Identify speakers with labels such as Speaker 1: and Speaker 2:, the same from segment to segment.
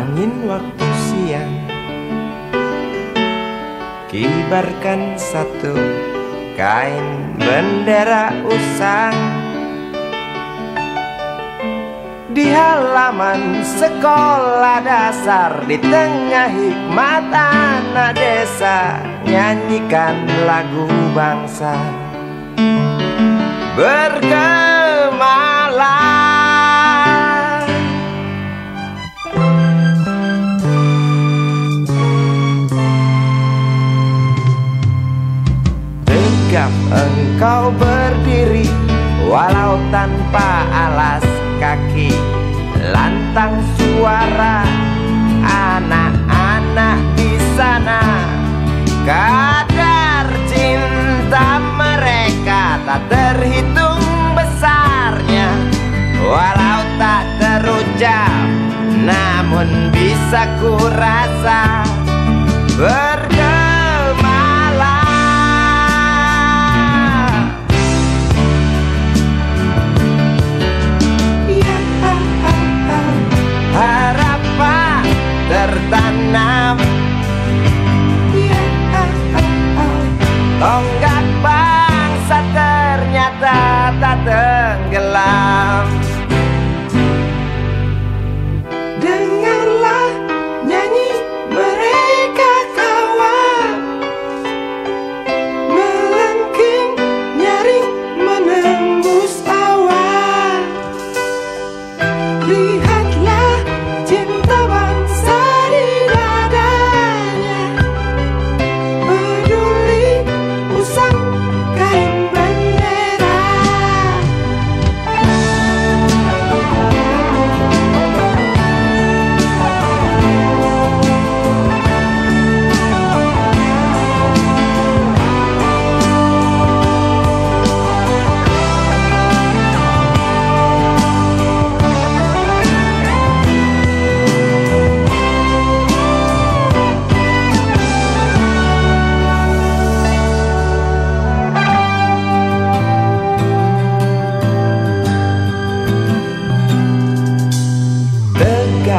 Speaker 1: Angin waktu siang Kibarkan satu kain bendera usang. Di halaman sekolah dasar Di tengah hikmat anak desa Nyanyikan lagu bangsa. Bergemalang Engkau berdiri Walau tanpa alas kaki. Lantang suara anak-anak di sana. Kadar cinta mereka tak terhitung besarnya. Walau tak terucap Namun bisa ku rasa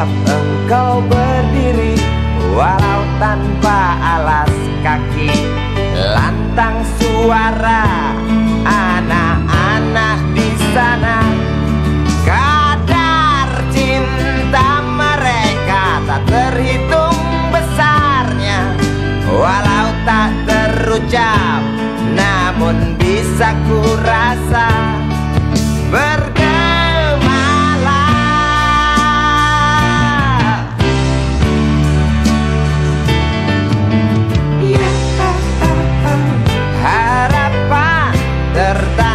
Speaker 1: Tegap engkau berdiri Walau tanpa alas kaki. Lantang suara Anak-anak di sana. Kadar cinta mereka Tak terhitung besarnya. Walau tak terucap Namun bisa ku rasa libertad.